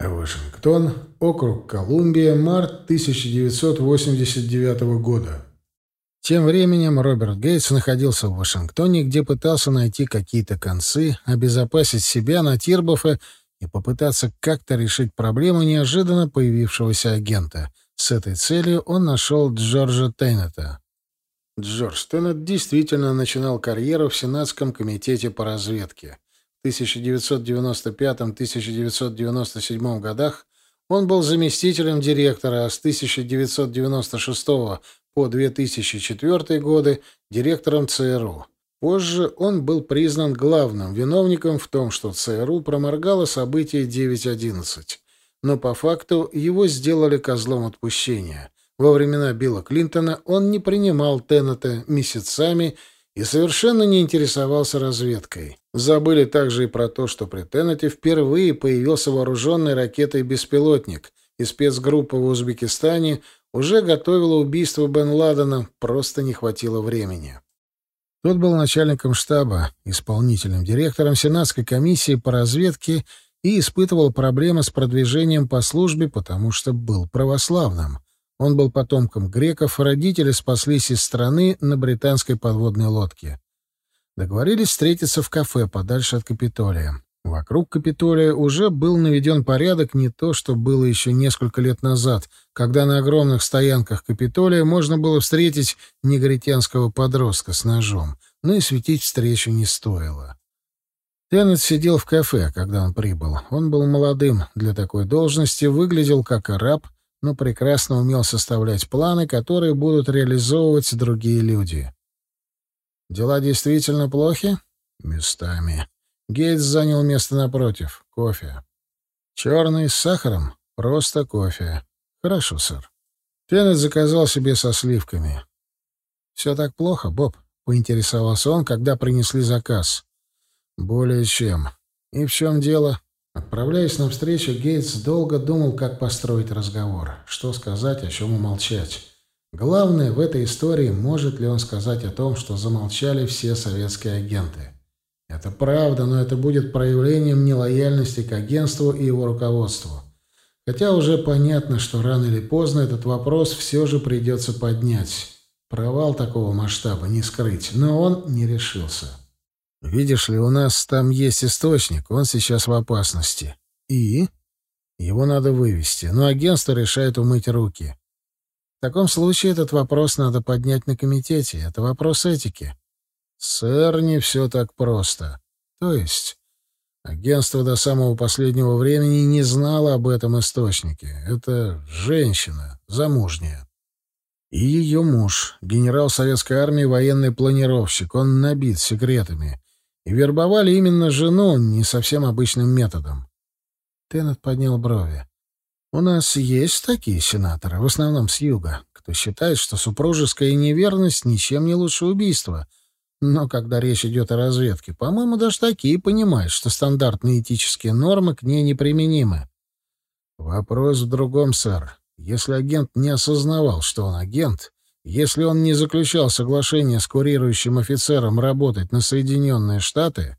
Вашингтон, округ Колумбия, март 1989 года. Тем временем Роберт Гейтс находился в Вашингтоне, где пытался найти какие-то концы, обезопасить себя на Тирбофе и попытаться как-то решить проблему неожиданно появившегося агента. С этой целью он нашел Джорджа Тейнета. Джордж Теннет действительно начинал карьеру в Сенатском комитете по разведке. В 1995-1997 годах он был заместителем директора, а с 1996 по 2004 годы директором ЦРУ. Позже он был признан главным виновником в том, что ЦРУ проморгало события 9.11. Но по факту его сделали козлом отпущения. Во времена Билла Клинтона он не принимал Теннета месяцами и совершенно не интересовался разведкой. Забыли также и про то, что при Теннете впервые появился вооруженный ракетой беспилотник, и спецгруппа в Узбекистане уже готовила убийство Бен Ладена, просто не хватило времени. Тот был начальником штаба, исполнительным директором Сенатской комиссии по разведке и испытывал проблемы с продвижением по службе, потому что был православным. Он был потомком греков, родители спаслись из страны на британской подводной лодке. Договорились встретиться в кафе подальше от Капитолия. Вокруг Капитолия уже был наведен порядок не то, что было еще несколько лет назад, когда на огромных стоянках Капитолия можно было встретить негритянского подростка с ножом, но и светить встречу не стоило. Теннет сидел в кафе, когда он прибыл. Он был молодым для такой должности, выглядел как араб, но прекрасно умел составлять планы, которые будут реализовывать другие люди. Дела действительно плохи? Местами. Гейтс занял место напротив. Кофе. Черный с сахаром? Просто кофе. Хорошо, сэр. Теннет заказал себе со сливками. «Все так плохо, Боб?» — поинтересовался он, когда принесли заказ. «Более чем. И в чем дело?» Отправляясь на встречу, Гейтс долго думал, как построить разговор, что сказать, о чем умолчать. Главное в этой истории, может ли он сказать о том, что замолчали все советские агенты. Это правда, но это будет проявлением нелояльности к агентству и его руководству. Хотя уже понятно, что рано или поздно этот вопрос все же придется поднять. Провал такого масштаба не скрыть, но он не решился. Видишь ли, у нас там есть источник, он сейчас в опасности. И? Его надо вывести, но агентство решает умыть руки. В таком случае этот вопрос надо поднять на комитете. Это вопрос этики. Сэр, не все так просто. То есть, агентство до самого последнего времени не знало об этом источнике. Это женщина, замужняя. И ее муж, генерал советской армии, военный планировщик. Он набит секретами. И вербовали именно жену не совсем обычным методом. Теннет поднял брови. «У нас есть такие сенаторы, в основном с юга, кто считает, что супружеская неверность ничем не лучше убийства. Но когда речь идет о разведке, по-моему, даже такие понимают, что стандартные этические нормы к ней неприменимы. Вопрос в другом, сэр. Если агент не осознавал, что он агент, если он не заключал соглашение с курирующим офицером работать на Соединенные Штаты,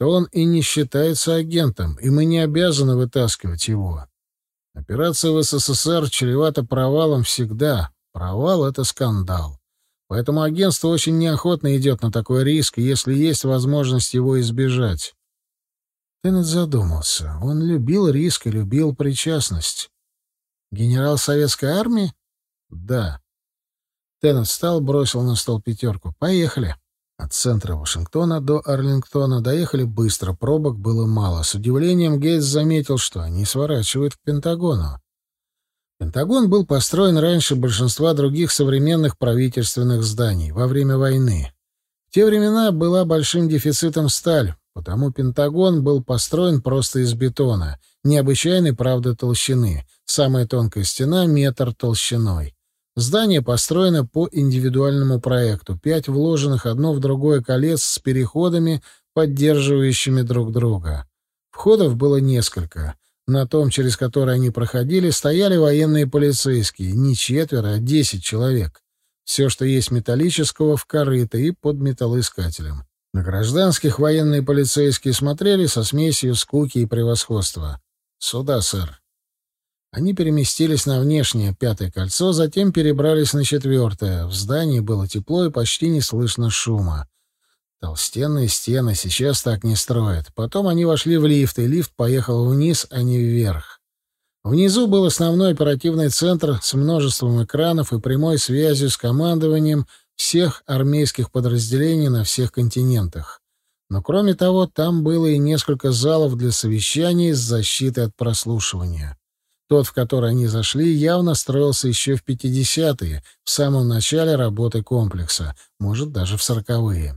то он и не считается агентом, и мы не обязаны вытаскивать его. Операция в СССР чревата провалом всегда. Провал — это скандал. Поэтому агентство очень неохотно идет на такой риск, если есть возможность его избежать. Теннет задумался. Он любил риск и любил причастность. Генерал советской армии? Да. Теннет встал, бросил на стол пятерку. «Поехали». От центра Вашингтона до Арлингтона доехали быстро, пробок было мало. С удивлением Гейтс заметил, что они сворачивают к Пентагону. Пентагон был построен раньше большинства других современных правительственных зданий, во время войны. В те времена была большим дефицитом сталь, потому Пентагон был построен просто из бетона, необычайной, правда, толщины. Самая тонкая стена — метр толщиной. Здание построено по индивидуальному проекту. Пять вложенных одно в другое колец с переходами, поддерживающими друг друга. Входов было несколько. На том, через который они проходили, стояли военные полицейские. Не четверо, а десять человек. Все, что есть металлического, в корыто и под металлоискателем. На гражданских военные полицейские смотрели со смесью скуки и превосходства. «Сюда, сэр». Они переместились на внешнее пятое кольцо, затем перебрались на четвертое. В здании было тепло и почти не слышно шума. Толстенные стены сейчас так не строят. Потом они вошли в лифт, и лифт поехал вниз, а не вверх. Внизу был основной оперативный центр с множеством экранов и прямой связью с командованием всех армейских подразделений на всех континентах. Но кроме того, там было и несколько залов для совещаний с защитой от прослушивания. Тот, в который они зашли, явно строился еще в 50-е, в самом начале работы комплекса, может, даже в 40-е.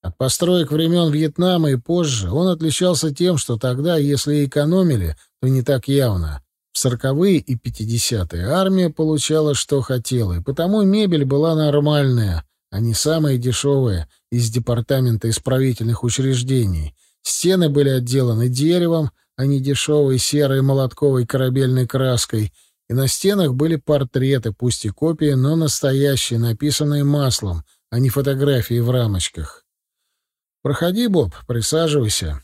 От построек времен Вьетнама и позже он отличался тем, что тогда, если экономили, то не так явно. В сороковые и пятидесятые армия получала, что хотела, и потому мебель была нормальная, а не самая дешевая из департамента исправительных учреждений. Стены были отделаны деревом, а не дешевой серой молотковой корабельной краской, и на стенах были портреты, пусть и копии, но настоящие, написанные маслом, а не фотографии в рамочках. «Проходи, Боб, присаживайся».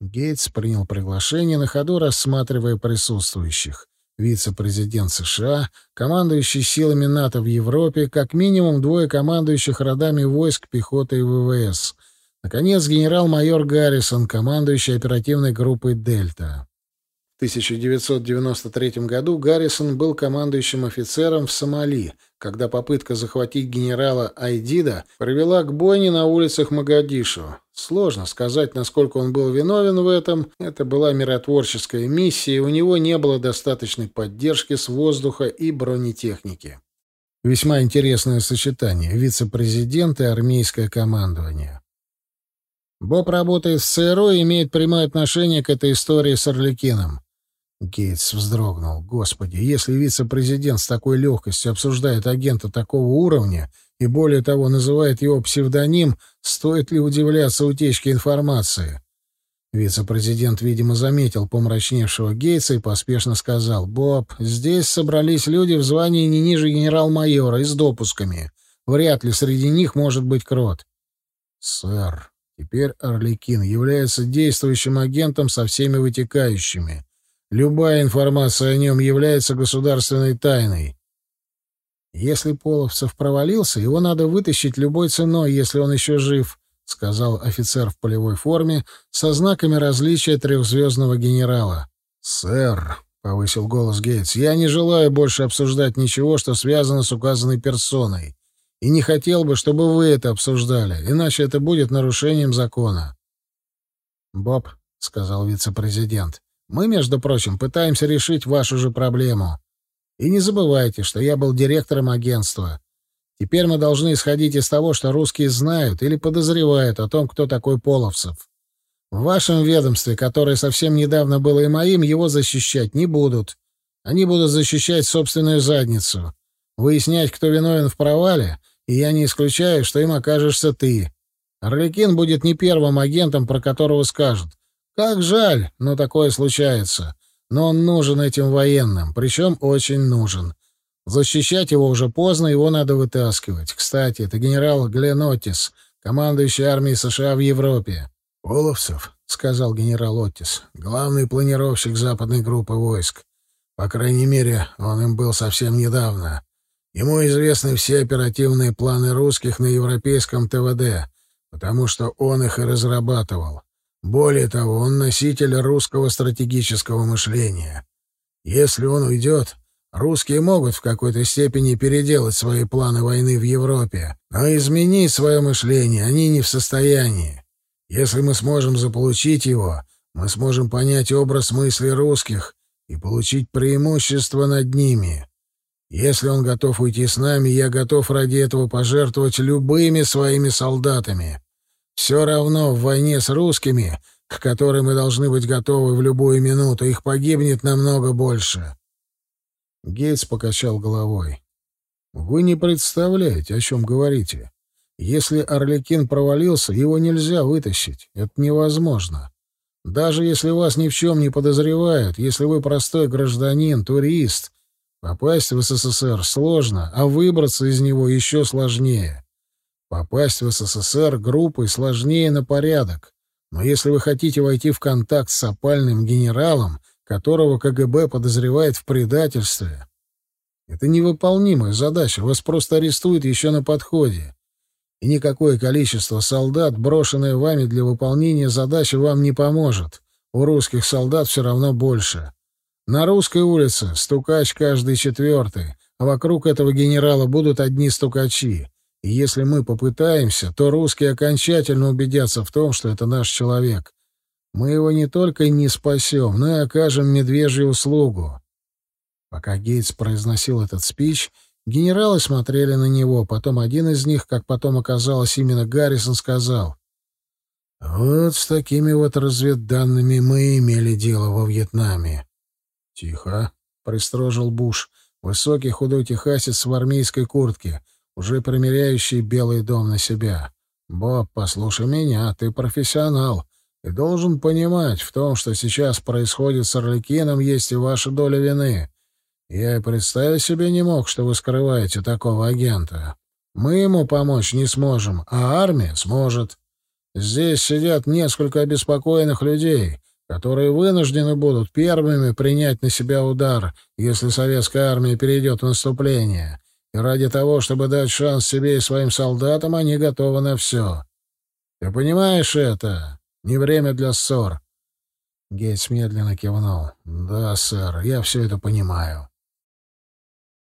Гейтс принял приглашение на ходу, рассматривая присутствующих. Вице-президент США, командующий силами НАТО в Европе, как минимум двое командующих родами войск пехоты и ВВС. Наконец, генерал-майор Гаррисон, командующий оперативной группой «Дельта». В 1993 году Гаррисон был командующим офицером в Сомали, когда попытка захватить генерала Айдида привела к бойне на улицах Магадишу. Сложно сказать, насколько он был виновен в этом. Это была миротворческая миссия, и у него не было достаточной поддержки с воздуха и бронетехники. Весьма интересное сочетание — вице-президент и армейское командование. Боб работает в ЦРУ и имеет прямое отношение к этой истории с Орликином. Гейтс вздрогнул. Господи, если вице-президент с такой легкостью обсуждает агента такого уровня и, более того, называет его псевдоним, стоит ли удивляться утечке информации? Вице-президент, видимо, заметил помрачневшего Гейтса и поспешно сказал, «Боб, здесь собрались люди в звании не ниже генерал-майора и с допусками. Вряд ли среди них может быть Крот». «Сэр, теперь Орликин является действующим агентом со всеми вытекающими». Любая информация о нем является государственной тайной. Если Половцев провалился, его надо вытащить любой ценой, если он еще жив, — сказал офицер в полевой форме со знаками различия трехзвездного генерала. — Сэр, — повысил голос Гейтс, — я не желаю больше обсуждать ничего, что связано с указанной персоной. И не хотел бы, чтобы вы это обсуждали, иначе это будет нарушением закона. — Боб, — сказал вице-президент, мы, между прочим, пытаемся решить вашу же проблему. И не забывайте, что я был директором агентства. Теперь мы должны исходить из того, что русские знают или подозревают о том, кто такой Половцев. В вашем ведомстве, которое совсем недавно было и моим, его защищать не будут. Они будут защищать собственную задницу. Выяснять, кто виновен в провале, и я не исключаю, что им окажешься ты. Орликин будет не первым агентом, про которого скажут. Как жаль, но такое случается. Но он нужен этим военным, причем очень нужен. Защищать его уже поздно, его надо вытаскивать. Кстати, это генерал Глен Оттис, командующий армией США в Европе. «Половцев», — сказал генерал Оттис, — «главный планировщик западной группы войск. По крайней мере, он им был совсем недавно. Ему известны все оперативные планы русских на европейском ТВД, потому что он их и разрабатывал. Более того, он носитель русского стратегического мышления. Если он уйдет, русские могут в какой-то степени переделать свои планы войны в Европе, но изменить свое мышление они не в состоянии. Если мы сможем заполучить его, мы сможем понять образ мысли русских и получить преимущество над ними. Если он готов уйти с нами, я готов ради этого пожертвовать любыми своими солдатами. Все равно в войне с русскими, к которой мы должны быть готовы в любую минуту, их погибнет намного больше. Гейтс покачал головой. Вы не представляете, о чем говорите. Если Орликин провалился, его нельзя вытащить. Это невозможно. Даже если вас ни в чем не подозревают, если вы простой гражданин, турист, попасть в СССР сложно, а выбраться из него еще сложнее. Попасть в СССР группой сложнее на порядок. Но если вы хотите войти в контакт с опальным генералом, которого КГБ подозревает в предательстве. Это невыполнимая задача, вас просто арестуют еще на подходе. И никакое количество солдат, брошенное вами для выполнения задачи, вам не поможет. У русских солдат все равно больше. На русской улице стукач каждый четвертый, а вокруг этого генерала будут одни стукачи. И если мы попытаемся, то русские окончательно убедятся в том, что это наш человек. Мы его не только не спасем, но и окажем медвежью услугу. Пока Гейтс произносил этот спич, генералы смотрели на него. Потом один из них, как потом оказалось, именно Гаррисон сказал. «Вот с такими вот разведданными мы имели дело во Вьетнаме». «Тихо», — пристрожил Буш, высокий худой техасец в армейской куртке — уже примеряющий Белый дом на себя. «Боб, послушай меня, ты профессионал и должен понимать, в том, что сейчас происходит с Орликином, есть и ваша доля вины. Я и представить себе не мог, что вы скрываете такого агента. Мы ему помочь не сможем, а армия сможет. Здесь сидят несколько обеспокоенных людей, которые вынуждены будут первыми принять на себя удар, если советская армия перейдет в наступление. И ради того, чтобы дать шанс себе и своим солдатам, они готовы на все. Ты понимаешь это? Не время для ссор. Гейтс медленно кивнул. «Да, сэр, я все это понимаю».